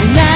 we now